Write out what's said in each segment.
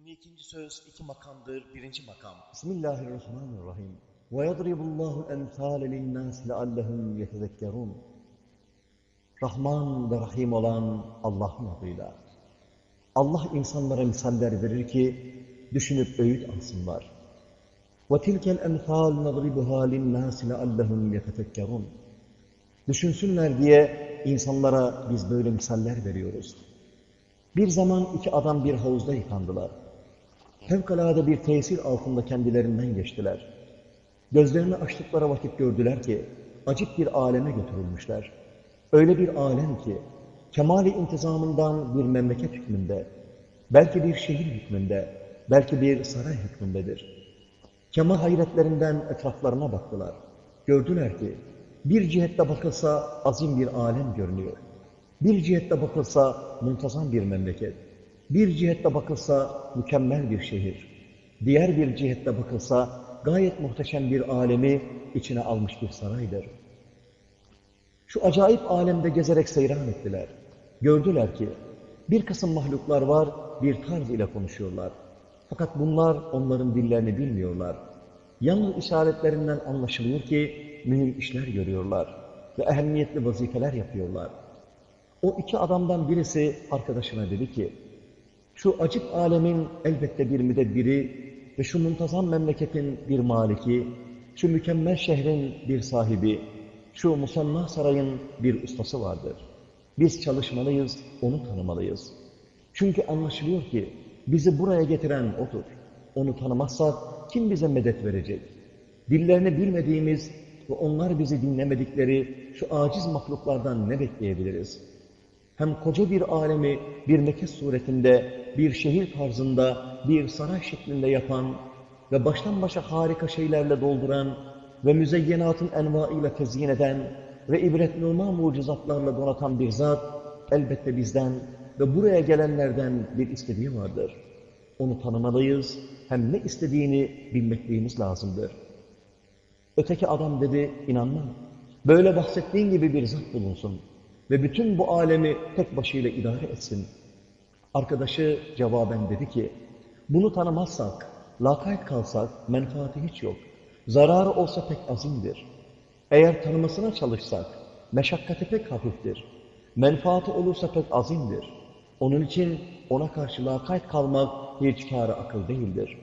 22. söz iki makamdır. Birinci makam. Bismillahirrahmanirrahim. وَيَضْرِبُ اللّٰهُ الْاَمْثَالَ لِلنَّاسِ لَعَلَّهُمْ يَتَذَكَّرُونَ Rahman ve Rahim olan Allah'ın adıyla. Allah insanlara misaller verir ki düşünüp öğüt alsınlar. وَتِلْكَ الْاَمْثَالُ نَضْرِبُهَا لِلنَّاسِ لَعَلَّهُمْ يَتَفَكَّرُونَ Düşünsünler diye insanlara biz böyle misaller veriyoruz. Bir zaman iki adam bir havuzda yıkandılar. Fevkalade bir tesir altında kendilerinden geçtiler. Gözlerini açtıkları vakit gördüler ki acip bir aleme götürülmüşler. Öyle bir alem ki kemali intizamından bir memleket hükmünde, belki bir şehir hükmünde, belki bir saray hükmündedir. Kemal hayretlerinden etraflarına baktılar. Gördüler ki bir cihette bakılsa azim bir alem görünüyor. Bir cihette bakılsa muntazam bir memleket. Bir cihette bakılsa mükemmel bir şehir. Diğer bir cihette bakılsa gayet muhteşem bir alemi içine almış bir saraydır. Şu acayip alemde gezerek seyran ettiler. Gördüler ki bir kısım mahluklar var, bir tarz ile konuşuyorlar. Fakat bunlar onların dillerini bilmiyorlar. Yalnız işaretlerinden anlaşılıyor ki mühim işler görüyorlar ve ehemmiyetli vazifeler yapıyorlar. O iki adamdan birisi arkadaşına dedi ki, şu acip alemin elbette bir müdebbiri ve şu muntazam memleketin bir maliki, şu mükemmel şehrin bir sahibi, şu musanna sarayın bir ustası vardır. Biz çalışmalıyız, onu tanımalıyız. Çünkü anlaşılıyor ki bizi buraya getiren O'dur. Onu tanımazsak kim bize medet verecek? Dillerini bilmediğimiz ve onlar bizi dinlemedikleri şu aciz mahluklardan ne bekleyebiliriz? Hem koca bir alemi bir mekes suretinde, bir şehir tarzında, bir saray şeklinde yapan ve baştan başa harika şeylerle dolduran ve müzeyyenatın envaıyla tezyin eden ve ibretnuma mucizatlarla donatan bir zat elbette bizden ve buraya gelenlerden bir istediği vardır. Onu tanımalıyız, hem ne istediğini bilmekliğimiz lazımdır. Öteki adam dedi, inanmam. Böyle bahsettiğin gibi bir zat bulunsun ve bütün bu alemi tek başıyla idare etsin. Arkadaşı cevaben dedi ki, bunu tanımazsak, lakayt kalsak menfaati hiç yok. Zararı olsa pek azimdir. Eğer tanımasına çalışsak, meşakkati pek hafiftir. Menfaati olursa pek azimdir. Onun için ona karşı lakayt kalmak hiç kârı akıl değildir.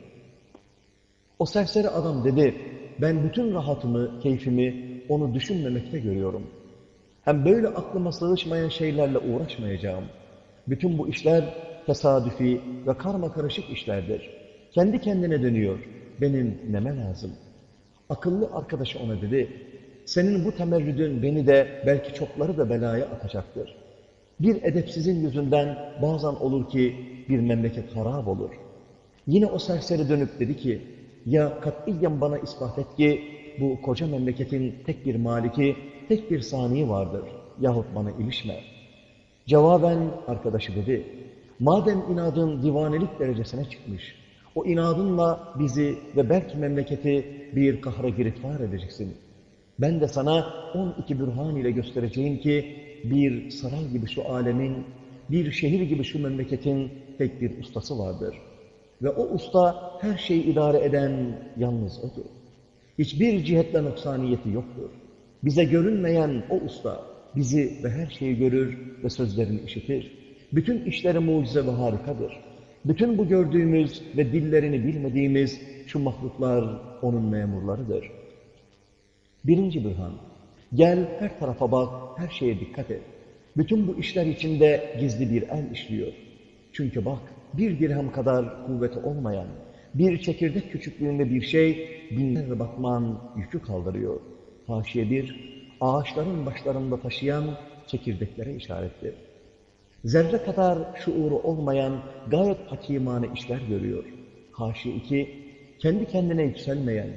O serseri adam dedi, ben bütün rahatımı, keyfimi onu düşünmemekte görüyorum. Hem böyle aklıma sığışmayan şeylerle uğraşmayacağım. Bütün bu işler tesadüfi ve karma karışık işlerdir. Kendi kendine dönüyor. Benim neme lazım? Akıllı arkadaşı ona dedi, senin bu temerrüdün beni de belki çokları da belaya atacaktır. Bir edepsizin yüzünden bazen olur ki bir memleket harap olur. Yine o serseri dönüp dedi ki, ya katiyen bana ispat et ki bu koca memleketin tek bir maliki, tek bir saniye vardır yahut bana ilişme. Cevaben arkadaşı dedi, madem inadın divanelik derecesine çıkmış, o inadınla bizi ve belki memleketi bir kahra giriftar edeceksin. Ben de sana 12 bürhan ile göstereceğim ki bir saray gibi şu alemin, bir şehir gibi şu memleketin tek bir ustası vardır. Ve o usta her şeyi idare eden yalnız odur. Hiçbir cihetle noksaniyeti yoktur. Bize görünmeyen o usta bizi ve her şeyi görür ve sözlerini işitir. Bütün işleri mucize ve harikadır. Bütün bu gördüğümüz ve dillerini bilmediğimiz şu mahluklar onun memurlarıdır. Birinci bürhan, gel her tarafa bak, her şeye dikkat et. Bütün bu işler içinde gizli bir el işliyor. Çünkü bak, bir dirhem kadar kuvveti olmayan, bir çekirdek küçüklüğünde bir şey, binlerce batman yükü kaldırıyor. Haşiye bir, ağaçların başlarında taşıyan çekirdeklere işarettir. Zerre kadar şuuru olmayan gayet hakimane işler görüyor. Haşi iki, kendi kendine yükselmeyen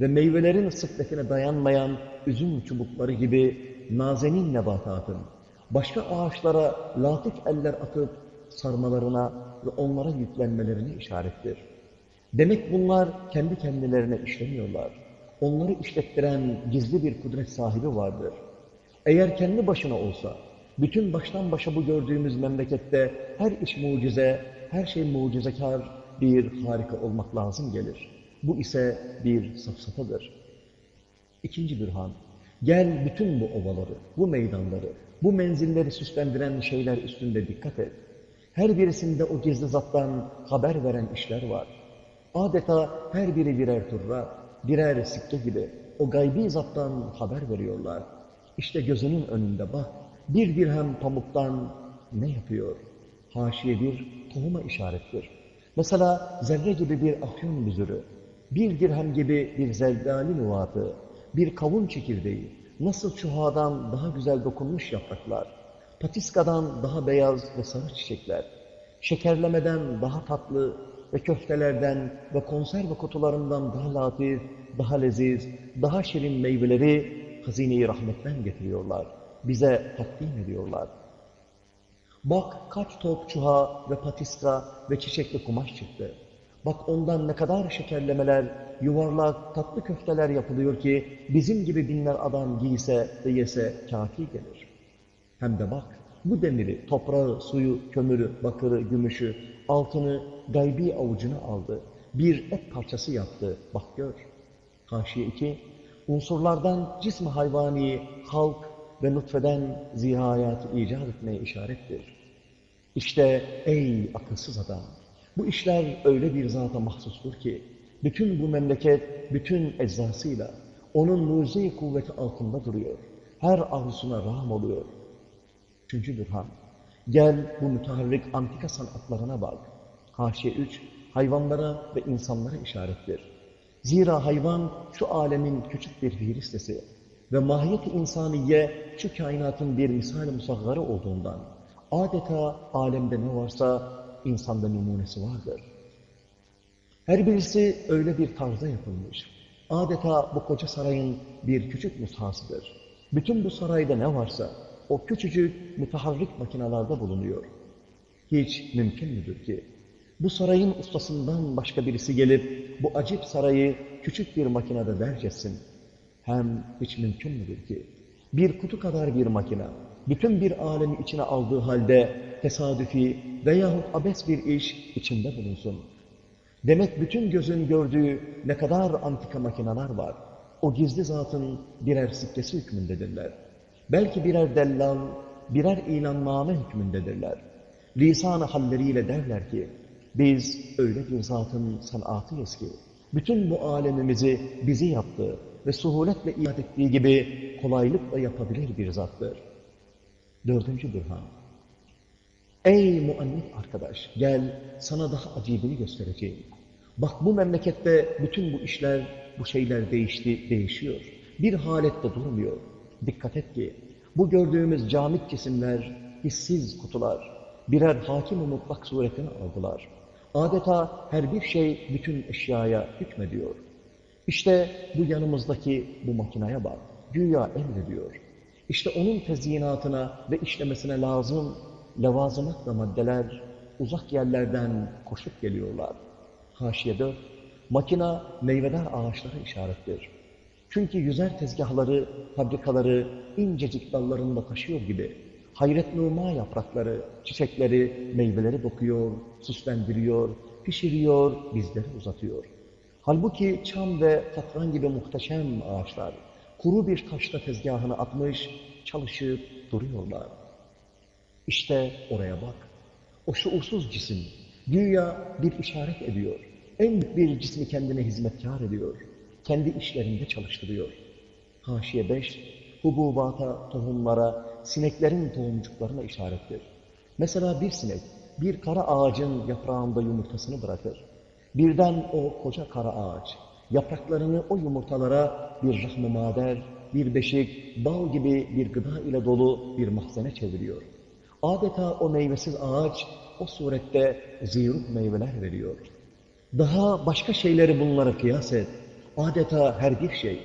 ve meyvelerin sıkletine dayanmayan üzüm çubukları gibi nazenin nebatatın, başka ağaçlara latif eller atıp sarmalarına ve onlara yüklenmelerine işarettir. Demek bunlar kendi kendilerine işlemiyorlar. Onları işlettiren gizli bir kudret sahibi vardır. Eğer kendi başına olsa, bütün baştan başa bu gördüğümüz memlekette her iş mucize, her şey mucizekar bir harika olmak lazım gelir. Bu ise bir safsatadır. İkinci bürhan, gel bütün bu ovaları, bu meydanları, bu menzilleri süslendiren şeyler üstünde dikkat et. Her birisinde o gizli zattan haber veren işler var. Adeta her biri birer turra, birer sikke gibi o gaybi zattan haber veriyorlar. İşte gözünün önünde bak, bir dirhem pamuktan ne yapıyor? Haşiye bir tohuma işarettir. Mesela zerre gibi bir afyon büzürü, bir dirhem gibi bir zerdali nuvatı, bir kavun çekirdeği, nasıl çuhadan daha güzel dokunmuş yapraklar, patiskadan daha beyaz ve sarı çiçekler, şekerlemeden daha tatlı ve köftelerden ve konserve kutularından daha latif, daha leziz, daha şirin meyveleri hazine-i rahmetten getiriyorlar. Bize takdim ediyorlar. Bak kaç top çuha ve patiska ve çiçekli kumaş çıktı. Bak ondan ne kadar şekerlemeler, yuvarlak, tatlı köfteler yapılıyor ki bizim gibi binler adam giyse ve yese kafi gelir. Hem de bak bu demiri, toprağı, suyu, kömürü, bakırı, gümüşü, altını gaybi avucuna aldı. Bir et parçası yaptı. Bak gör. Haşiye 2. Unsurlardan cismi hayvani, halk ve nutfeden zihayatı icat etmeye işarettir. İşte ey akılsız adam! Bu işler öyle bir zata mahsustur ki, bütün bu memleket, bütün eczasıyla onun mucize kuvveti altında duruyor. Her arzusuna rağm oluyor. Üçüncü bürhan. Gel bu müteharrik antika sanatlarına bak. Haşiye 3, hayvanlara ve insanlara işarettir. Zira hayvan şu alemin küçük bir fiilistesi ve mahiyet-i insaniye şu kainatın bir misal-i musaggarı olduğundan adeta alemde ne varsa insanda numunesi vardır. Her birisi öyle bir tarzda yapılmış. Adeta bu koca sarayın bir küçük mushasıdır. Bütün bu sarayda ne varsa o küçücük müteharrik makinalarda bulunuyor. Hiç mümkün müdür ki bu sarayın ustasından başka birisi gelip bu acip sarayı küçük bir makinede dercetsin? Hem hiç mümkün müdür ki bir kutu kadar bir makine bütün bir alemi içine aldığı halde tesadüfi veyahut abes bir iş içinde bulunsun. Demek bütün gözün gördüğü ne kadar antika makineler var. O gizli zatın birer sikkesi hükmündedirler. Belki birer dellal, birer ilanname hükmündedirler. Lisan-ı halleriyle derler ki, biz öyle bir zatın sanatıyız ki, bütün bu alemimizi bizi yaptı ve suhuletle iade ettiği gibi kolaylıkla yapabilir bir zattır. Dördüncü bürhan. Ey muannit arkadaş, gel sana daha acibini göstereceğim. Bak bu memlekette bütün bu işler, bu şeyler değişti, değişiyor. Bir halette durmuyor. Dikkat et ki, bu gördüğümüz camit cisimler, hissiz kutular, birer hakim-i mutlak suretini aldılar. Adeta her bir şey bütün eşyaya hükmediyor. İşte bu yanımızdaki bu makineye bak, güya emrediyor. İşte onun tezyinatına ve işlemesine lazım levazımat ve maddeler uzak yerlerden koşup geliyorlar. Haşiye 4, makina meyvedar ağaçlara işarettir. Çünkü yüzer tezgahları, fabrikaları incecik dallarında taşıyor gibi hayret numa yaprakları, çiçekleri, meyveleri dokuyor, süslendiriyor, pişiriyor, bizleri uzatıyor. Halbuki çam ve katran gibi muhteşem ağaçlar kuru bir taşta tezgahını atmış, çalışıp duruyorlar. İşte oraya bak. O şuursuz cisim güya bir işaret ediyor. En büyük bir cismi kendine hizmetkar ediyor. Kendi işlerinde çalıştırıyor. Haşiye 5, hububata, tohumlara, sineklerin tohumcuklarına işarettir. Mesela bir sinek, bir kara ağacın yaprağında yumurtasını bırakır. Birden o koca kara ağaç, yapraklarını o yumurtalara bir rahm-ı mader, bir beşik, bal gibi bir gıda ile dolu bir mahzene çeviriyor. Adeta o meyvesiz ağaç o surette ziruk meyveler veriyor. Daha başka şeyleri bunlara kıyas et. Adeta her bir şey,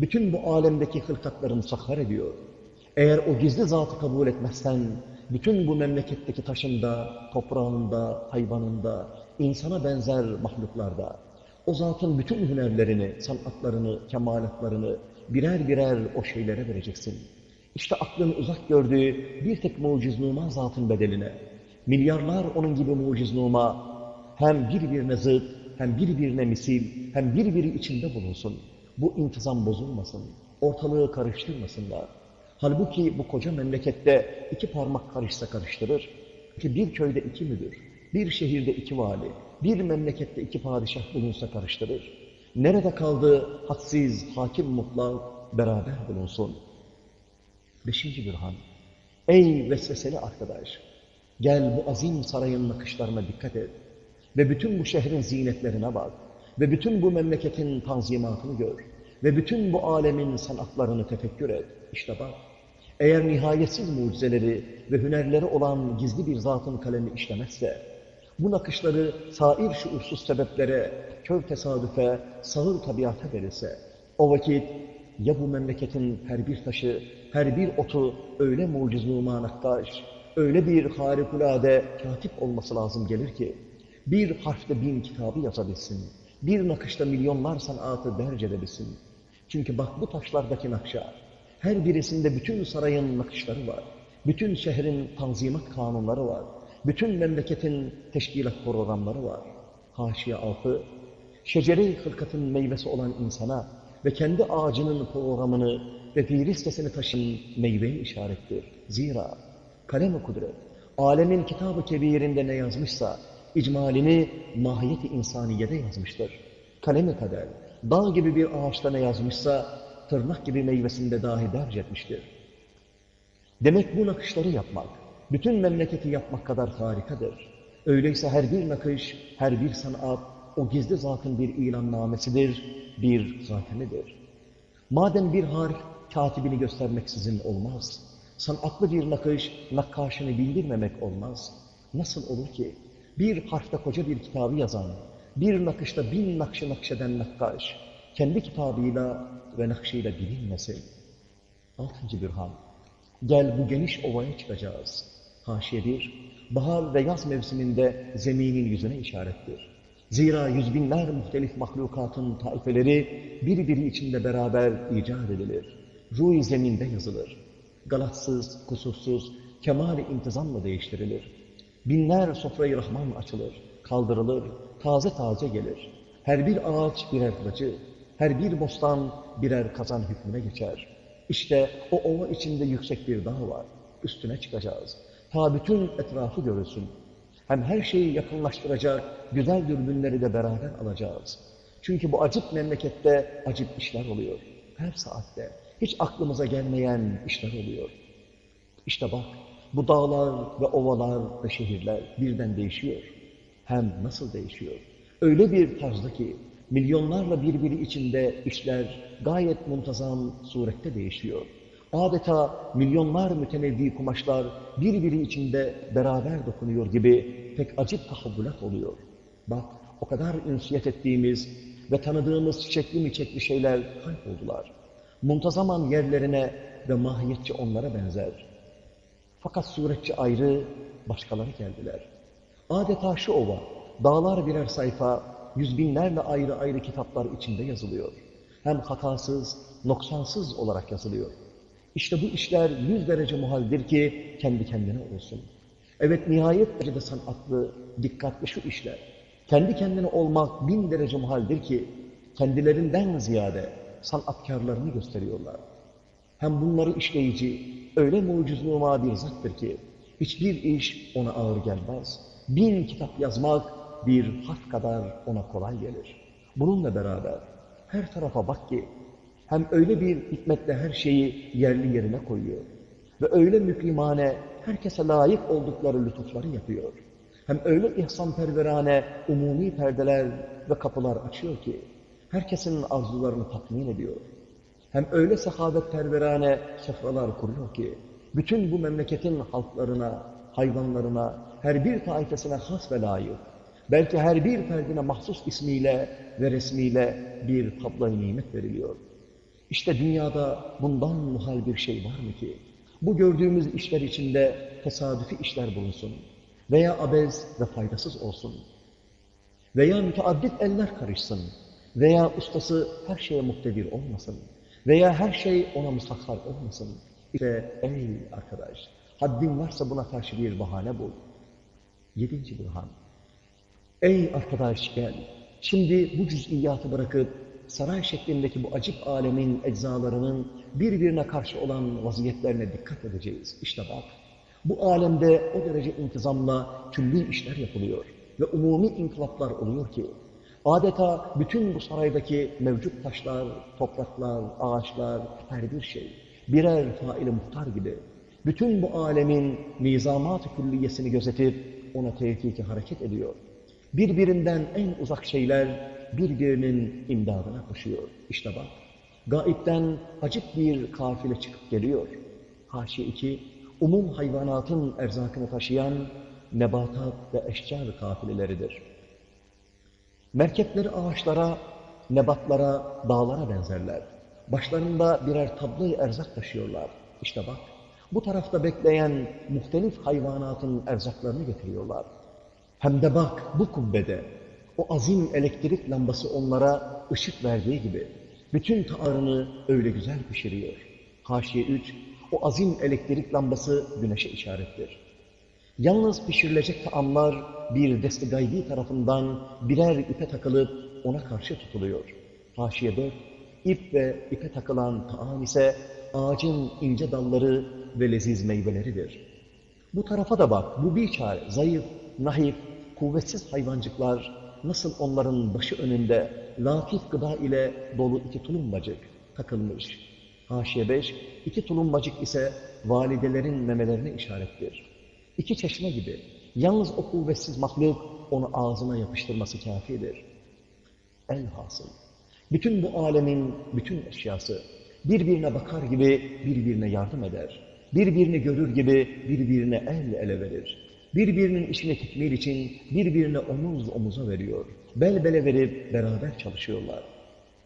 bütün bu alemdeki hılkatları musahhar ediyor. Eğer o gizli zatı kabul etmezsen, bütün bu memleketteki taşında, toprağında, hayvanında, insana benzer mahluklarda, o zatın bütün hünerlerini, sanatlarını, kemalatlarını birer birer o şeylere vereceksin. İşte aklın uzak gördüğü bir tek muciznuma zatın bedeline, milyarlar onun gibi muciznuma, hem birbirine zıt, hem birbirine misil, hem birbiri içinde bulunsun. Bu intizam bozulmasın, ortalığı karıştırmasınlar. Halbuki bu koca memlekette iki parmak karışsa karıştırır. Ki bir köyde iki müdür, bir şehirde iki vali, bir memlekette iki padişah bulunsa karıştırır. Nerede kaldı hadsiz, hakim mutlak beraber bulunsun. Beşinci bürhan. Ey vesveseli arkadaş! Gel bu azim sarayın nakışlarına dikkat et. Ve bütün bu şehrin zinetlerine bak. Ve bütün bu memleketin tanzimatını gör. Ve bütün bu alemin sanatlarını tefekkür et. İşte bak. Eğer nihayetsiz mucizeleri ve hünerleri olan gizli bir zatın kalemi işlemezse, bu nakışları sair şuursuz sebeplere, kör tesadüfe, sağır tabiata verirse, o vakit ya bu memleketin her bir taşı, her bir otu öyle mucizluma nakkaş, öyle bir harikulade katip olması lazım gelir ki, bir harfte bin kitabı yazabilsin, bir nakışta milyonlar sanatı derc edebilsin. Çünkü bak bu taşlardaki nakşa, her birisinde bütün sarayın nakışları var, bütün şehrin tanzimat kanunları var, bütün memleketin teşkilat programları var. Haşiye altı, şecere-i hılkatın meyvesi olan insana ve kendi ağacının programını ve fiilistesini taşın meyveye işarettir. Zira kalem-i kudret, alemin kitabı kebirinde ne yazmışsa, icmalini mahiyeti insaniyede yazmıştır. Kalem-i kader, dağ gibi bir ağaçta ne yazmışsa, tırnak gibi meyvesinde dahi derc etmiştir. Demek bu nakışları yapmak, bütün memleketi yapmak kadar harikadır. Öyleyse her bir nakış, her bir sanat, o gizli zatın bir ilannamesidir, bir zatemidir. Madem bir harf katibini göstermeksizin olmaz, sanatlı bir nakış, nakkaşını bildirmemek olmaz. Nasıl olur ki bir harfte koca bir kitabı yazan, bir nakışta bin nakşı nakşeden nakkaş, kendi kitabıyla ve nakşıyla bilinmesin? Altıncı bürhan. Gel bu geniş ovaya çıkacağız. Haşiye bir, bahar ve yaz mevsiminde zeminin yüzüne işarettir. Zira yüz binler muhtelif mahlukatın taifeleri birbiri içinde beraber icat edilir. Ruh zeminde yazılır. Galatsız, kusursuz, kemali intizamla değiştirilir. Binler sofrayı rahman açılır, kaldırılır, taze taze gelir. Her bir ağaç birer kılıcı, her bir bostan birer kazan hükmüne geçer. İşte o ova içinde yüksek bir dağ var. Üstüne çıkacağız. Ta bütün etrafı görülsün. Hem her şeyi yakınlaştıracak güzel dürbünleri de beraber alacağız. Çünkü bu acip memlekette acip işler oluyor. Her saatte hiç aklımıza gelmeyen işler oluyor. İşte bak bu dağlar ve ovalar ve şehirler birden değişiyor. Hem nasıl değişiyor? Öyle bir tarzda ki milyonlarla birbiri içinde işler gayet muntazam surette değişiyor. Adeta milyonlar mütenevvi kumaşlar birbiri içinde beraber dokunuyor gibi pek acip tahavvülat oluyor. Bak o kadar ünsiyet ettiğimiz ve tanıdığımız çiçekli miçekli şeyler kayboldular. Muntazaman yerlerine ve mahiyetçi onlara benzer. Fakat suretçi ayrı, başkaları geldiler. Adeta şu ova, dağlar birer sayfa, yüz binlerle ayrı ayrı kitaplar içinde yazılıyor. Hem hatasız, noksansız olarak yazılıyor. İşte bu işler yüz derece muhaldir ki kendi kendine olsun. Evet nihayet derecede sanatlı, dikkatli şu işler. Kendi kendine olmak bin derece muhaldir ki kendilerinden ziyade sanatkarlarını gösteriyorlar. Hem bunları işleyici, öyle mucizluma bir zattır ki hiçbir iş ona ağır gelmez. Bin kitap yazmak bir harf kadar ona kolay gelir. Bununla beraber her tarafa bak ki hem öyle bir hikmetle her şeyi yerli yerine koyuyor ve öyle mükrimane herkese layık oldukları lütufları yapıyor. Hem öyle ihsanperverane umumi perdeler ve kapılar açıyor ki herkesin arzularını tatmin ediyor. Hem öyle sehavetperverane sofralar kuruyor ki bütün bu memleketin halklarına, hayvanlarına, her bir taifesine has ve layık, belki her bir ferdine mahsus ismiyle ve resmiyle bir tablo nimet veriliyor. İşte dünyada bundan muhal bir şey var mı ki? Bu gördüğümüz işler içinde tesadüfi işler bulunsun veya abez ve faydasız olsun veya müteaddit eller karışsın veya ustası her şeye muktedir olmasın veya her şey ona musakhar olmasın. İşte ey arkadaş, haddin varsa buna karşı bir bahane bul. Yedinci burhan. Ey arkadaş gel, şimdi bu cüz'iyatı bırakıp saray şeklindeki bu acip alemin eczalarının birbirine karşı olan vaziyetlerine dikkat edeceğiz. İşte bak, bu alemde o derece intizamla külli işler yapılıyor ve umumi inkılaplar oluyor ki, adeta bütün bu saraydaki mevcut taşlar, topraklar, ağaçlar, her bir şey birer faili muhtar gibi bütün bu alemin nizamat-ı külliyesini gözetip ona tevfiki hareket ediyor. Birbirinden en uzak şeyler birbirinin imdadına koşuyor. İşte bak, gaipten acip bir kafile çıkıp geliyor. Haşi 2, umum hayvanatın erzakını taşıyan nebatat ve eşcar kafileleridir. Merkepleri ağaçlara, nebatlara, dağlara benzerler. Başlarında birer tablo erzak taşıyorlar. İşte bak, bu tarafta bekleyen muhtelif hayvanatın erzaklarını getiriyorlar. Hem de bak bu kubbede, o azim elektrik lambası onlara ışık verdiği gibi, bütün taarını öyle güzel pişiriyor. Haşiye 3, o azim elektrik lambası güneşe işarettir. Yalnız pişirilecek taamlar bir desti gaybi tarafından birer ipe takılıp ona karşı tutuluyor. Haşiye 4, ip ve ipe takılan taam ise ağacın ince dalları ve leziz meyveleridir. Bu tarafa da bak, bu bir çare, zayıf, nahif, kuvvetsiz hayvancıklar nasıl onların başı önünde latif gıda ile dolu iki tulumbacık takılmış. Haşiye 5, iki tulumbacık ise validelerin memelerine işarettir. İki çeşme gibi, yalnız o kuvvetsiz mahluk onu ağzına yapıştırması kafidir. Elhasıl, bütün bu alemin bütün eşyası birbirine bakar gibi birbirine yardım eder. Birbirini görür gibi birbirine el ele verir. Birbirinin işine tekmil için birbirine omuz omuza veriyor. Bel bele verip beraber çalışıyorlar.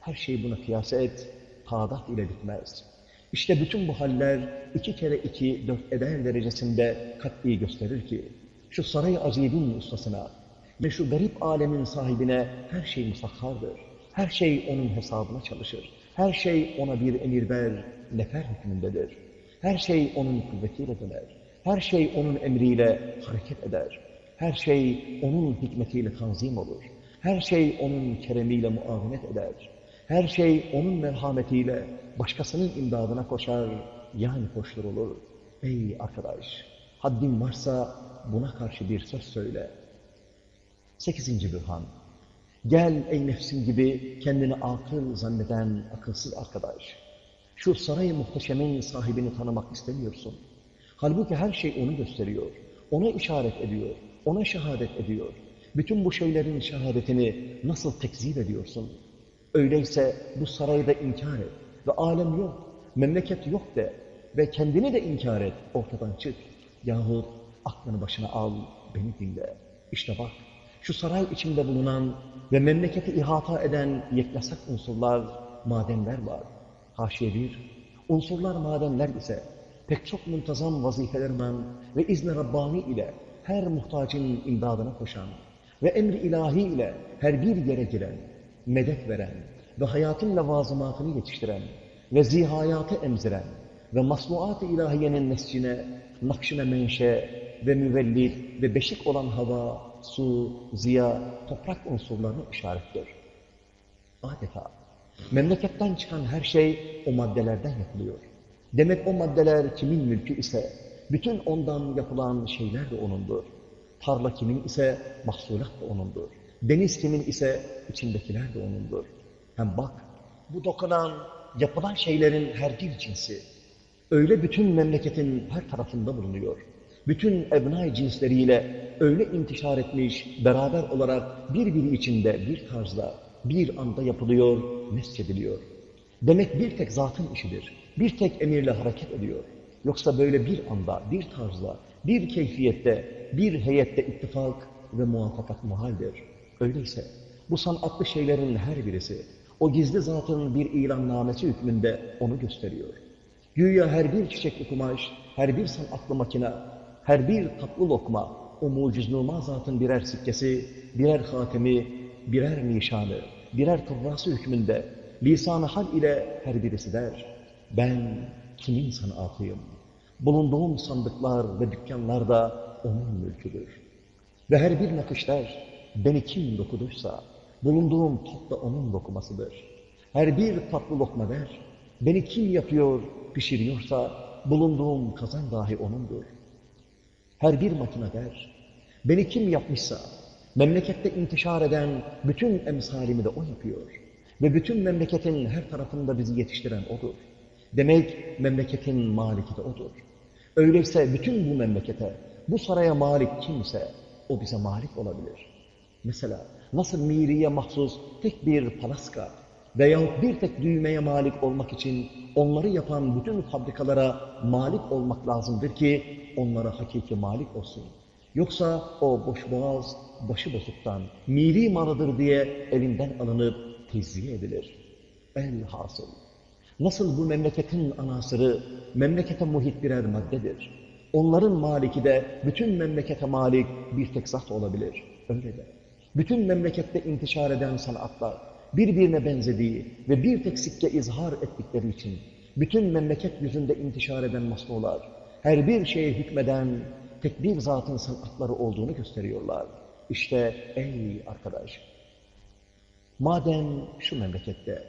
Her şeyi buna kıyas et, tadat ile bitmez. İşte bütün bu haller iki kere iki dört eder derecesinde kat'i gösterir ki, şu saray azibin ustasına ve şu garip alemin sahibine her şey musakkardır. Her şey onun hesabına çalışır. Her şey ona bir emir ver, nefer hükmündedir. Her şey onun kuvvetiyle döner. Her şey onun emriyle hareket eder. Her şey onun hikmetiyle tanzim olur. Her şey onun keremiyle muavenet eder. Her şey onun merhametiyle başkasının imdadına koşar, yani koşturulur. Ey arkadaş, haddin varsa buna karşı bir söz söyle. Sekizinci bürhan. Gel ey nefsin gibi kendini akıl zanneden akılsız arkadaş. Şu saray muhteşemin sahibini tanımak istemiyorsun. Halbuki her şey onu gösteriyor, ona işaret ediyor, ona şehadet ediyor. Bütün bu şeylerin şehadetini nasıl tekzip ediyorsun? Öyleyse bu sarayda inkar et ve alem yok, memleket yok de ve kendini de inkar et, ortadan çık. Yahut aklını başına al, beni dinle. İşte bak, şu saray içinde bulunan ve memleketi ihata eden yeknesak unsurlar, madenler var. Haşiye bir, unsurlar madenler ise pek çok muntazam vazifelerinden ve izni Rabbani ile her muhtacın imdadına koşan ve emri ilahi ile her bir yere giren, medet veren ve hayatın levazımatını yetiştiren ve zihayatı emziren ve masnuat-ı ilahiyenin nescine, nakşine menşe ve müvellit ve beşik olan hava, su, ziya, toprak unsurlarına işarettir. Adeta memleketten çıkan her şey o maddelerden yapılıyor. Demek o maddeler kimin mülkü ise bütün ondan yapılan şeyler de O'nundur. Tarla kimin ise mahsulat da O'nundur. Deniz kimin ise içindekiler de O'nundur. Hem bak bu dokunan, yapılan şeylerin her bir cinsi öyle bütün memleketin her tarafında bulunuyor. Bütün ebnai cinsleriyle öyle intişar etmiş, beraber olarak birbiri içinde bir tarzda, bir anda yapılıyor, mescediliyor. Demek bir tek zatın işidir. Bir tek emirle hareket ediyor. Yoksa böyle bir anda, bir tarzda, bir keyfiyette, bir heyette ittifak ve muvaffakat muhaldir. Öyleyse bu sanatlı şeylerin her birisi o gizli zatın bir ilannamesi hükmünde onu gösteriyor. Güya her bir çiçekli kumaş, her bir sanatlı makine, her bir tatlı lokma, o muciznuma zatın birer sikkesi, birer hatemi, birer nişanı, birer kıvrası hükmünde lisan-ı hal ile her birisi der. Ben kimin sanatıyım? Bulunduğum sandıklar ve dükkanlar da onun mülküdür. Ve her bir nakış der. Beni kim dokuduysa, bulunduğum tat da onun dokumasıdır. Her bir tatlı lokma ver, beni kim yapıyor, pişiriyorsa, bulunduğum kazan dahi onundur. Her bir makine der, beni kim yapmışsa, memlekette intişar eden bütün emsalimi de o yapıyor. Ve bütün memleketin her tarafında bizi yetiştiren odur. Demek memleketin maliki de odur. Öyleyse bütün bu memlekete, bu saraya malik kimse, o bize malik olabilir. Mesela nasıl miriye mahsus tek bir palaska veyahut bir tek düğmeye malik olmak için onları yapan bütün fabrikalara malik olmak lazımdır ki onlara hakiki malik olsun. Yoksa o boş boğaz, başı bozuktan, miri malıdır diye elinden alınıp tezziye edilir. Elhasıl. Nasıl bu memleketin anasırı, memlekete muhit birer maddedir. Onların maliki de bütün memlekete malik bir tek zat olabilir. Öyle de. Bütün memlekette intişar eden sanatlar, birbirine benzediği ve bir tek sikke izhar ettikleri için, bütün memleket yüzünde intişar eden masnolar, her bir şeye hükmeden tek bir zatın sanatları olduğunu gösteriyorlar. İşte ey arkadaş, madem şu memlekette,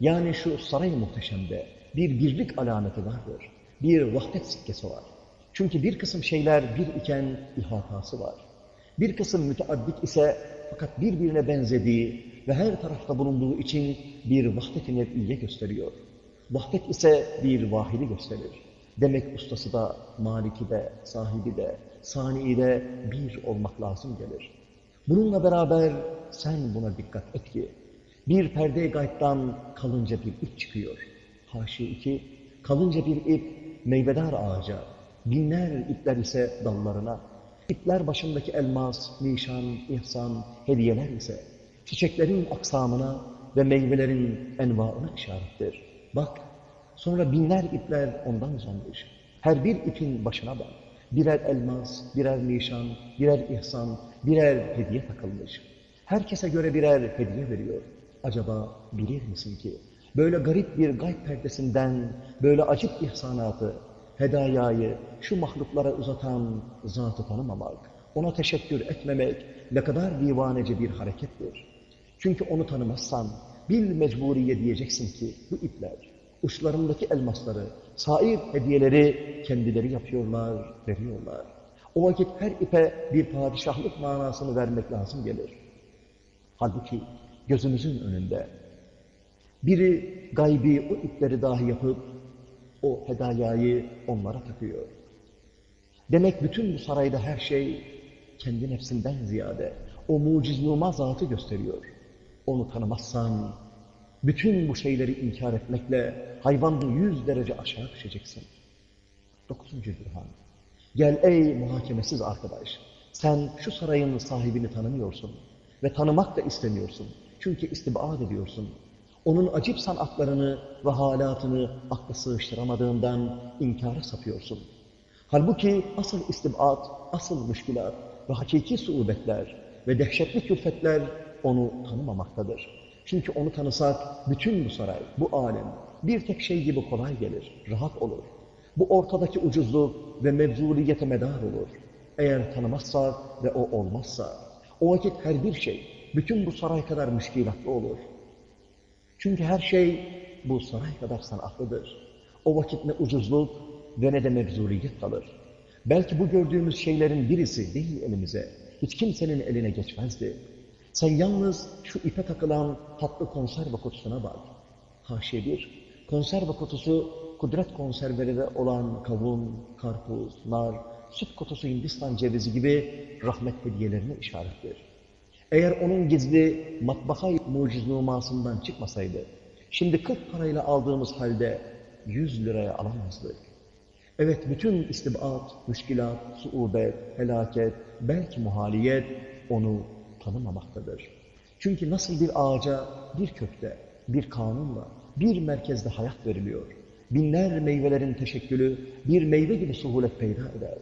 yani şu saray muhteşemde bir birlik alameti vardır, bir vahdet sikkesi var. Çünkü bir kısım şeyler bir iken ihatası var. Bir kısım müteaddit ise fakat birbirine benzediği ve her tarafta bulunduğu için bir vahdet-i nev'iye gösteriyor. Vahdet ise bir vahidi gösterir. Demek ustası da, maliki de, sahibi de, sani'i de bir olmak lazım gelir. Bununla beraber sen buna dikkat et ki, bir perde gayiptan kalınca bir ip çıkıyor. Haşi iki, kalınca bir ip meyvedar ağaca, binler ipler ise dallarına, ipler başındaki elmas, nişan, ihsan, hediyeler ise çiçeklerin aksamına ve meyvelerin envaına işarettir. Bak, sonra binler ipler ondan uzanmış. Her bir ipin başına bak. Birer elmas, birer nişan, birer ihsan, birer hediye takılmış. Herkese göre birer hediye veriyor. Acaba bilir misin ki böyle garip bir gayb perdesinden böyle acip ihsanatı, hedayayı şu mahluklara uzatan zatı tanımamak, ona teşekkür etmemek ne kadar divanece bir harekettir. Çünkü onu tanımazsan bil mecburiye diyeceksin ki bu ipler, uçlarındaki elmasları, sair hediyeleri kendileri yapıyorlar, veriyorlar. O vakit her ipe bir padişahlık manasını vermek lazım gelir. Halbuki gözümüzün önünde biri gaybi o ipleri dahi yapıp o hedayayı onlara takıyor. Demek bütün bu sarayda her şey kendi nefsinden ziyade o mucizluma zatı gösteriyor. Onu tanımazsan bütün bu şeyleri inkar etmekle hayvanın yüz derece aşağı düşeceksin. Dokuzuncu Burhan. Gel ey muhakemesiz arkadaş. Sen şu sarayın sahibini tanımıyorsun ve tanımak da istemiyorsun. Çünkü istibad ediyorsun. Onun acip sanatlarını ve halatını akla sığıştıramadığından inkara sapıyorsun. Halbuki asıl istibat, asıl müşkilat ve hakiki suubetler ve dehşetli külfetler onu tanımamaktadır. Çünkü onu tanısak bütün bu saray, bu alem bir tek şey gibi kolay gelir, rahat olur. Bu ortadaki ucuzluk ve mevzuliyete medar olur. Eğer tanımazsa ve o olmazsa, o vakit her bir şey, bütün bu saray kadar müşkilatlı olur. Çünkü her şey bu saray kadar sanatlıdır. O vakit ne ucuzluk ve ne de mevzuliyet kalır. Belki bu gördüğümüz şeylerin birisi değil elimize, hiç kimsenin eline geçmezdi. Sen yalnız şu ipe takılan tatlı konserve kutusuna bak. Haşi bir, konserve kutusu kudret konserveleri olan kavun, karpuz, nar, süt kutusu Hindistan cevizi gibi rahmet hediyelerine işarettir. Eğer onun gizli matbaka muciznumasından çıkmasaydı, şimdi 40 parayla aldığımız halde 100 liraya alamazdık. Evet, bütün istibat, müşkilat, suubet, felaket, belki muhaliyet onu tanımamaktadır. Çünkü nasıl bir ağaca bir kökte, bir kanunla, bir merkezde hayat veriliyor, binler meyvelerin teşekkülü bir meyve gibi suhulet peyda eder.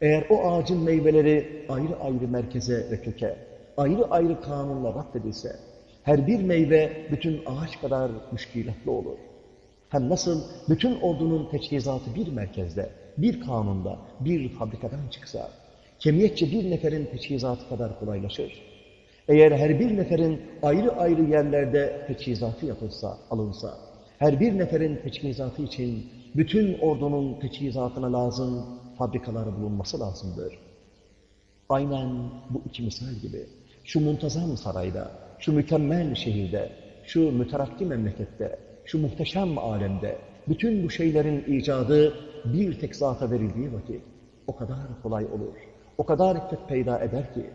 Eğer o ağacın meyveleri ayrı ayrı merkeze ve köke, ayrı ayrı kanunla raddedilse, her bir meyve bütün ağaç kadar müşkilatlı olur. Hem nasıl bütün ordunun teçhizatı bir merkezde, bir kanunda, bir fabrikadan çıksa, kemiyetçe bir neferin teçhizatı kadar kolaylaşır. Eğer her bir neferin ayrı ayrı yerlerde teçhizatı yapılsa, alınsa, her bir neferin teçhizatı için bütün ordunun teçhizatına lazım fabrikalar bulunması lazımdır. Aynen bu iki misal gibi. Şu muntazam sarayda, şu mükemmel şehirde, şu müterakki memlekette, şu muhteşem alemde, bütün bu şeylerin icadı bir tek zata verildiği vakit o kadar kolay olur, o kadar iffet peyda eder ki,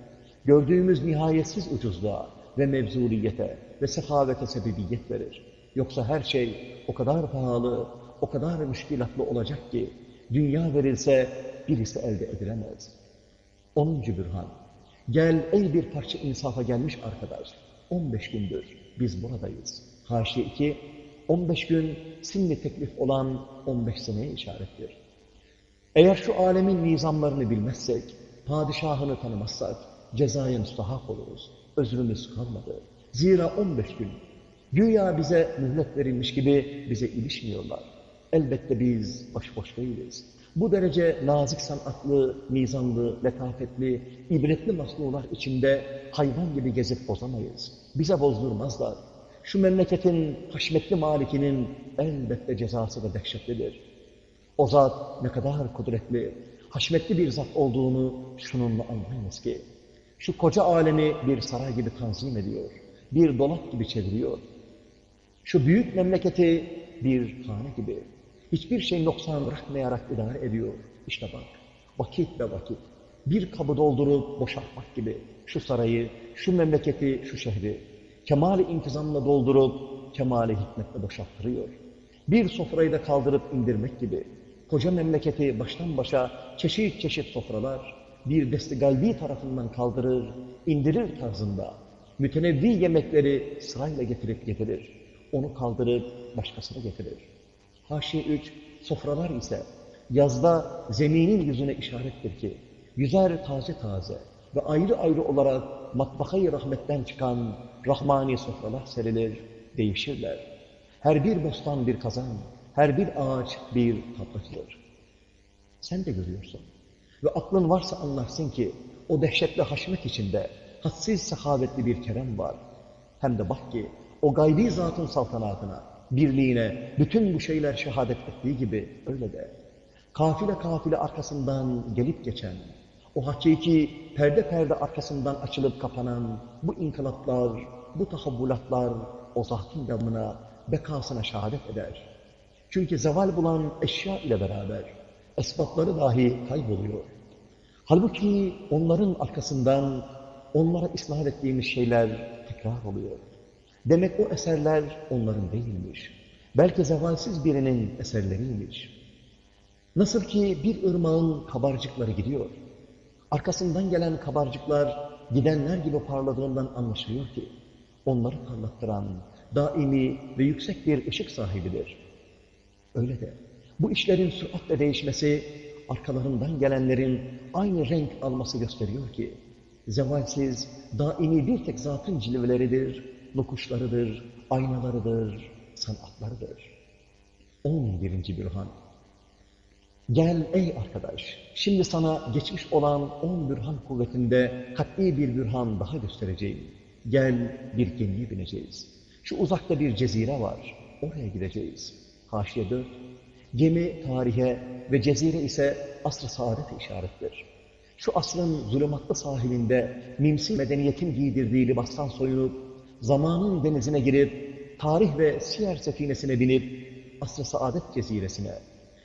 gördüğümüz nihayetsiz ucuzluğa ve mevzuliyete ve sehavete sebebiyet verir. Yoksa her şey o kadar pahalı, o kadar müşkilatlı olacak ki, dünya verilse birisi elde edilemez. 10. Bürhan. Gel ey bir parça insafa gelmiş arkadaş. 15 gündür biz buradayız. Haşiye 2. 15 gün sinni teklif olan 15 seneye işarettir. Eğer şu alemin nizamlarını bilmezsek, padişahını tanımazsak cezaya müstahak oluruz. Özrümüz kalmadı. Zira 15 gün güya bize mühlet verilmiş gibi bize ilişmiyorlar. Elbette biz başboş değiliz. Bu derece nazik sanatlı, nizamlı, letafetli, ibretli masnular içinde hayvan gibi gezip bozamayız. Bize bozdurmazlar. Şu memleketin haşmetli malikinin elbette cezası da dehşetlidir. O zat ne kadar kudretli, haşmetli bir zat olduğunu şununla anlayınız ki, şu koca alemi bir saray gibi tanzim ediyor, bir dolap gibi çeviriyor. Şu büyük memleketi bir hane gibi, hiçbir şey noksan bırakmayarak idare ediyor. İşte bak, vakit ve vakit, bir kabı doldurup boşaltmak gibi şu sarayı, şu memleketi, şu şehri, kemali intizamla doldurup, kemali hikmetle boşalttırıyor. Bir sofrayı da kaldırıp indirmek gibi, koca memleketi baştan başa çeşit çeşit sofralar, bir desti galbi tarafından kaldırır, indirir tarzında, mütenevvi yemekleri sırayla getirip getirir. Onu kaldırıp başkasını getirir. Haşiye 3, sofralar ise yazda zeminin yüzüne işarettir ki, yüzer taze taze ve ayrı ayrı olarak matbakayı rahmetten çıkan rahmani sofralar serilir, değişirler. Her bir bostan bir kazan, her bir ağaç bir tatlıcıdır. Sen de görüyorsun. Ve aklın varsa anlarsın ki o dehşetli haşmet içinde hadsiz sehavetli bir kerem var. Hem de bak ki o gaybi zatın saltanatına, birliğine bütün bu şeyler şehadet ettiği gibi öyle de. Kafile kafile arkasından gelip geçen, o hakiki perde perde arkasından açılıp kapanan bu inkılaplar, bu tahavvulatlar o zatın yanına, bekasına şehadet eder. Çünkü zeval bulan eşya ile beraber esbapları dahi kayboluyor. Halbuki onların arkasından onlara ıslah ettiğimiz şeyler tekrar oluyor. Demek o eserler onların değilmiş. Belki zevalsiz birinin eserleriymiş. Nasıl ki bir ırmağın kabarcıkları gidiyor. Arkasından gelen kabarcıklar gidenler gibi parladığından anlaşılıyor ki onları parlattıran daimi ve yüksek bir ışık sahibidir. Öyle de bu işlerin süratle değişmesi arkalarından gelenlerin aynı renk alması gösteriyor ki zevalsiz, daimi bir tek zatın cilveleridir, nukuşlarıdır, aynalarıdır, sanatlarıdır. 11. Bürhan Gel ey arkadaş, şimdi sana geçmiş olan on bürhan kuvvetinde katli bir bürhan daha göstereceğim. Gel bir gemiye bineceğiz. Şu uzakta bir cezire var, oraya gideceğiz. Haşiye 4, gemi tarihe ve cezire ise asr-ı saadete işarettir. Şu asrın zulümatlı sahilinde mimsi medeniyetin giydirdiği libastan soyunup, zamanın denizine girip, tarih ve siyer sefinesine binip, asr-ı saadet ceziresine,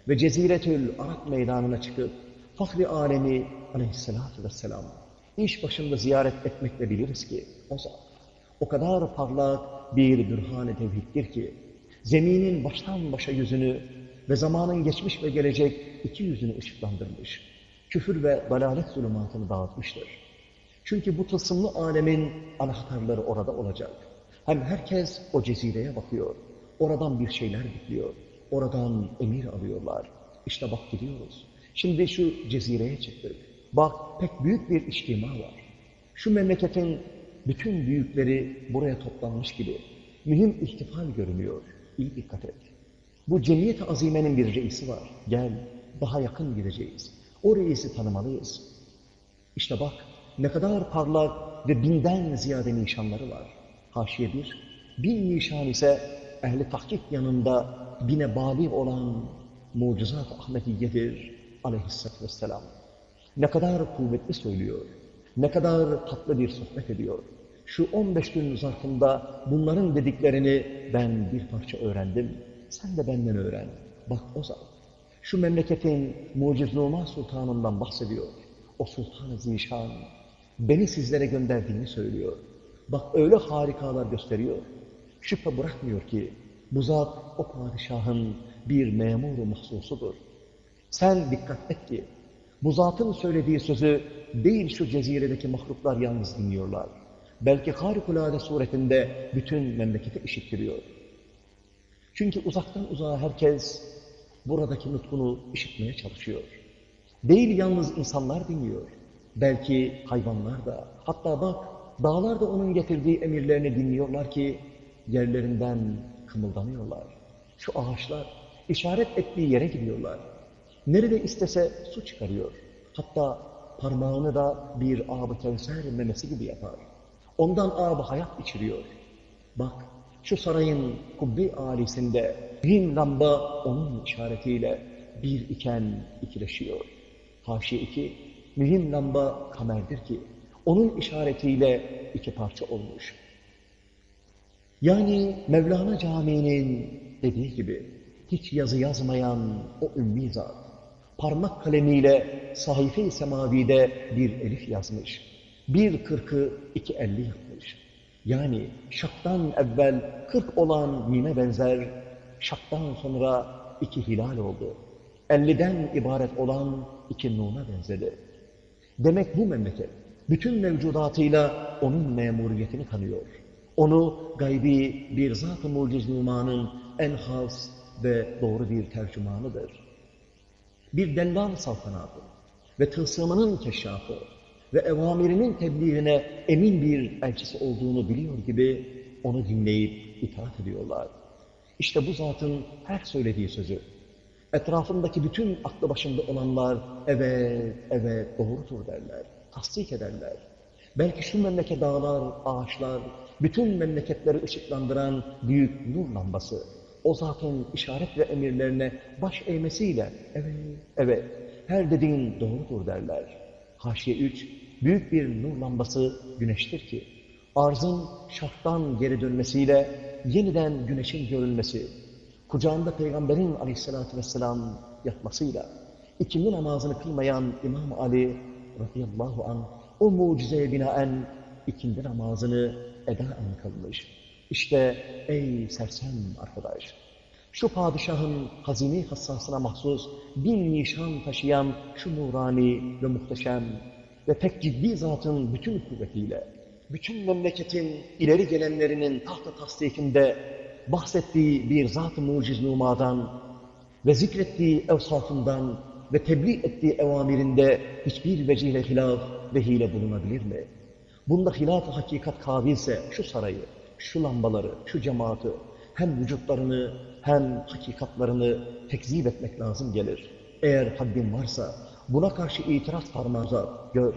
ve Ceziretül Arap meydanına çıkıp Fahri Alemi aleyhissalatü vesselam iş başında ziyaret etmekle biliriz ki o zat o kadar parlak bir bürhan-ı tevhiddir ki zeminin baştan başa yüzünü ve zamanın geçmiş ve gelecek iki yüzünü ışıklandırmış. Küfür ve dalalet zulümatını dağıtmıştır. Çünkü bu tılsımlı alemin anahtarları orada olacak. Hem herkes o cezireye bakıyor. Oradan bir şeyler bekliyor. Oradan emir alıyorlar. İşte bak gidiyoruz. Şimdi şu cezireye çıktık. Bak pek büyük bir içtima var. Şu memleketin bütün büyükleri buraya toplanmış gibi. Mühim ihtifal görünüyor. İyi dikkat et. Bu cemiyet-i azimenin bir reisi var. Gel, daha yakın gideceğiz. O reisi tanımalıyız. İşte bak, ne kadar parlak ve binden ziyade nişanları var. Haşiye bir, bin nişan ise ehli tahkik yanında bine bali olan mucizat Ahmediye'dir aleyhisselatü vesselam. Ne kadar kuvvetli söylüyor, ne kadar tatlı bir sohbet ediyor. Şu 15 gün zarfında bunların dediklerini ben bir parça öğrendim. Sen de benden öğren. Bak o zat. Şu memleketin mucizluma sultanından bahsediyor. O sultan-ı zişan beni sizlere gönderdiğini söylüyor. Bak öyle harikalar gösteriyor. Şüphe bırakmıyor ki bu zat o padişahın bir memuru mahsusudur. Sen dikkat et ki bu zatın söylediği sözü değil şu ceziredeki mahluklar yalnız dinliyorlar. Belki harikulade suretinde bütün memleketi işittiriyor. Çünkü uzaktan uzağa herkes buradaki nutkunu işitmeye çalışıyor. Değil yalnız insanlar dinliyor. Belki hayvanlar da, hatta bak dağlar da onun getirdiği emirlerini dinliyorlar ki yerlerinden kımıldanıyorlar. Şu ağaçlar işaret ettiği yere gidiyorlar. Nerede istese su çıkarıyor. Hatta parmağını da bir ab-ı kevser memesi gibi yapar. Ondan ab hayat içiriyor. Bak şu sarayın kubbe alisinde bin lamba onun işaretiyle bir iken ikileşiyor. Haşi iki, mühim lamba kamerdir ki onun işaretiyle iki parça olmuş. Yani Mevlana Camii'nin dediği gibi hiç yazı yazmayan o ümmi zat, parmak kalemiyle sahife-i semavide bir elif yazmış. Bir kırkı iki elli yapmış. Yani şaktan evvel kırk olan mime benzer, şaktan sonra iki hilal oldu. Elliden ibaret olan iki nuna benzedi. Demek bu memleket bütün mevcudatıyla onun memuriyetini tanıyor. Onu gaybi bir zat-ı muciz numanın en has ve doğru bir tercümanıdır. Bir dellal saltanatı ve tılsımının keşşafı ve evamirinin tebliğine emin bir elçisi olduğunu biliyor gibi onu dinleyip itaat ediyorlar. İşte bu zatın her söylediği sözü, etrafındaki bütün aklı başında olanlar evet, evet doğrudur derler, tasdik ederler. Belki şu memleket dağlar, ağaçlar, bütün memleketleri ışıklandıran büyük nur lambası, o zatın işaret ve emirlerine baş eğmesiyle, evet, evet, her dediğin doğrudur derler. Haşiye 3, büyük bir nur lambası güneştir ki, arzın şarttan geri dönmesiyle yeniden güneşin görülmesi, kucağında Peygamberin aleyhissalatü vesselam yatmasıyla, ikindi namazını kılmayan İmam Ali radıyallahu anh, o mucizeye binaen ikindi namazını edaen kılmış. İşte ey sersem arkadaş, şu padişahın hazine hassasına mahsus bin nişan taşıyan şu nurani ve muhteşem ve pek ciddi zatın bütün kuvvetiyle, bütün memleketin ileri gelenlerinin tahta tasdikinde bahsettiği bir zat-ı muciz numadan ve zikrettiği evsafından ve tebliğ ettiği evamirinde hiçbir vecihle hilaf ve hile bulunabilir mi? Bunda hilaf-ı hakikat kabilse şu sarayı, şu lambaları, şu cemaati hem vücutlarını hem hakikatlarını tekzip etmek lazım gelir. Eğer haddin varsa buna karşı itiraz parmağına gör.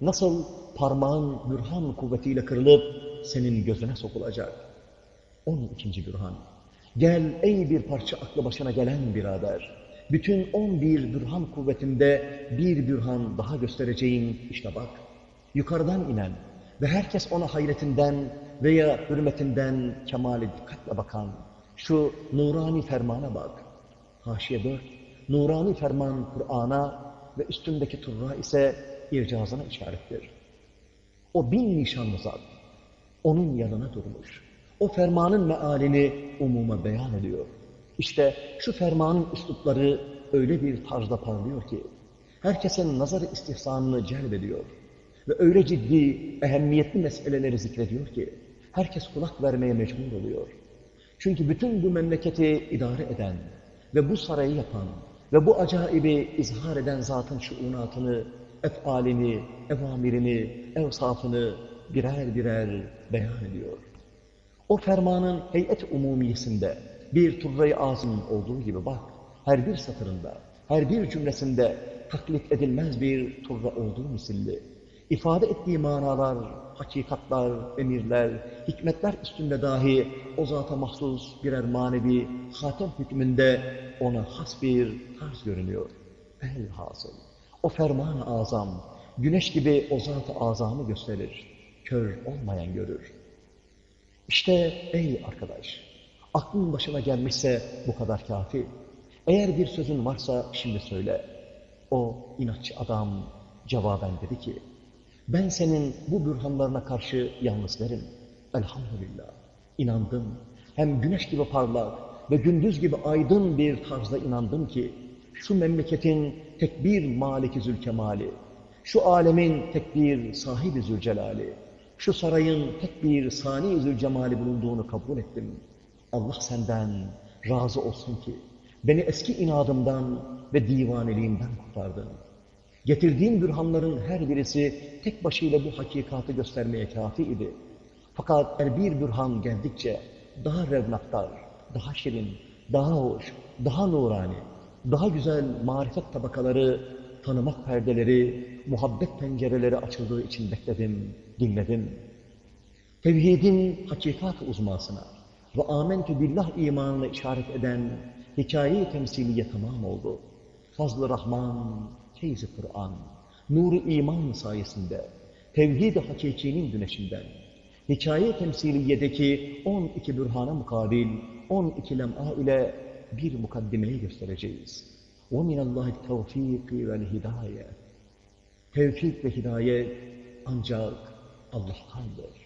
Nasıl parmağın bürhan kuvvetiyle kırılıp senin gözüne sokulacak. 12. bürhan. Gel ey bir parça aklı başına gelen birader. Bütün 11 bürhan kuvvetinde bir bürhan daha göstereceğim işte bak. Yukarıdan inen ve herkes ona hayretinden veya hürmetinden kemale dikkatle bakan şu nurani fermana bak. Haşiye 4. Nurani ferman Kur'an'a ve üstündeki turra ise ircazına işarettir. O bin nişanlı zat onun yanına durmuş. O fermanın mealini umuma beyan ediyor. İşte şu fermanın üslupları öyle bir tarzda parlıyor ki herkesin nazar istihsanını celbediyor. Ve öyle ciddi, ehemmiyetli meseleleri zikrediyor ki herkes kulak vermeye mecbur oluyor. Çünkü bütün bu memleketi idare eden ve bu sarayı yapan ve bu acaibi izhar eden zatın şuunatını, efalini, evamirini, evsafını birer birer beyan ediyor. O fermanın heyet umumiyesinde bir turrayı azım olduğu gibi bak, her bir satırında, her bir cümlesinde taklit edilmez bir turra olduğu misilli. ifade ettiği manalar, hakikatlar, emirler, hikmetler üstünde dahi o zata mahsus birer manevi hatem hükmünde ona has bir tarz görünüyor. Velhasıl o ferman-ı azam, güneş gibi o zat-ı azamı gösterir. Kör olmayan görür. İşte ey arkadaş, aklın başına gelmişse bu kadar kafi. Eğer bir sözün varsa şimdi söyle. O inatçı adam cevaben dedi ki, ben senin bu bürhanlarına karşı yalnız derim. Elhamdülillah, inandım. Hem güneş gibi parlak ve gündüz gibi aydın bir tarzda inandım ki, şu memleketin tek bir maliki zülkemali, şu alemin tek bir sahibi zülcelali, şu sarayın tek bir sani zülcemali bulunduğunu kabul ettim. Allah senden razı olsun ki beni eski inadımdan ve divaneliğimden kurtardın. Getirdiğim bürhanların her birisi tek başıyla bu hakikatı göstermeye kafi idi. Fakat her bir bürhan geldikçe daha revnaktar, daha şirin, daha hoş, daha nurani, daha güzel marifet tabakaları, tanımak perdeleri, muhabbet pencereleri açıldığı için bekledim, dinledim. Tevhidin hakikat uzmasına ve amentü billah imanına işaret eden hikaye temsiliye tamam oldu. Fazl-ı Rahman, feyz-i Kur'an, nuru iman sayesinde, tevhid-i hakikinin güneşinden, hikaye temsiliyedeki 12 bürhana mukabil 12 lem'a ile bir mukaddimeyi göstereceğiz. وَمِنَ اللّٰهِ التَّوْفِيقِ وَالْهِدَايَةِ Tevfik ve hidayet ancak Allah'tandır.